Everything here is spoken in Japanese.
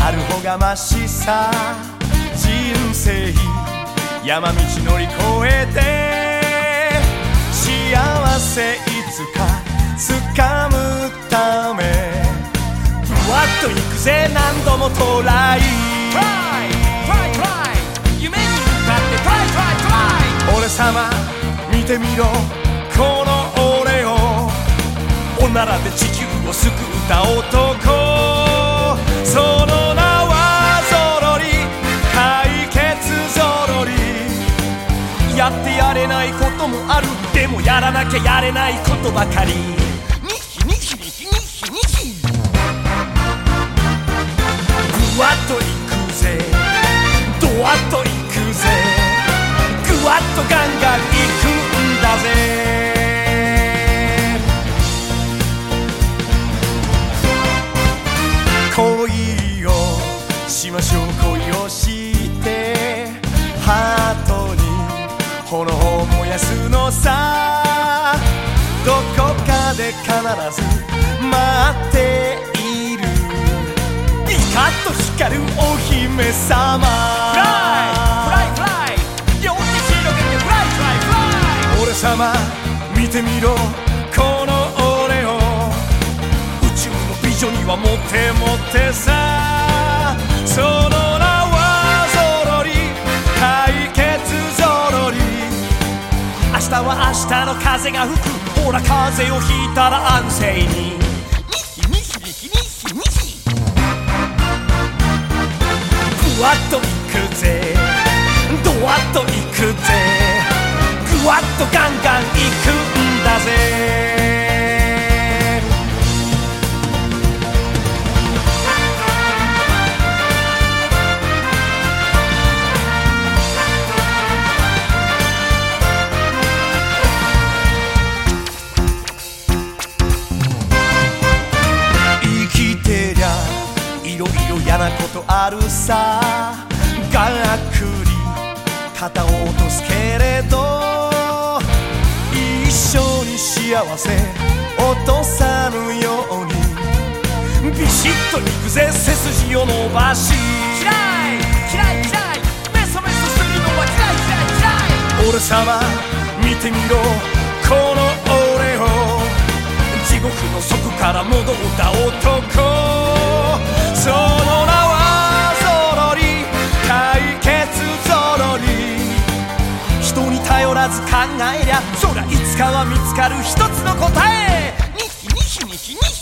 ある方がましさ。人生山道乗り越えて。幸せいつか掴むため。ふわっと行くぜ何度もトライ。夢に向かって Try, try, try. 俺様見てみろこの俺を。おならで地球を救った男やってやれないこともある。でもやらなきゃやれないことばかり。ニヒニヒニヒニヒニヒぐわっといくぜ。ドワッといくぜ。ぐわっとガンガンいくんだぜ。恋をしましょう。恋をしで必ず待っている。ピカッと光るお姫様。Fly, fly, fly 両手広げて Fly, fly, fly 俺様見てみろこの俺を。宇宙の美女にはモテモテさ下の風が吹く。ほら風邪をひいたら安静に。ニヒニヒニヒニヒニヒふわっといくぜ。ドワッといくぜ。ぐわっとガンガンいくろ嫌なことあるさ。がっくり肩を落とすけれど一緒に幸せ落とさぬように。ビシッといくぜ背筋を伸ばし。嫌い嫌い嫌いメソメソするのは嫌い嫌い嫌い。俺様見てみろ。この俺を。地獄の底から戻った男らず考えりゃそらいつかは見つかる一つの答え。ニヒニヒニヒニヒ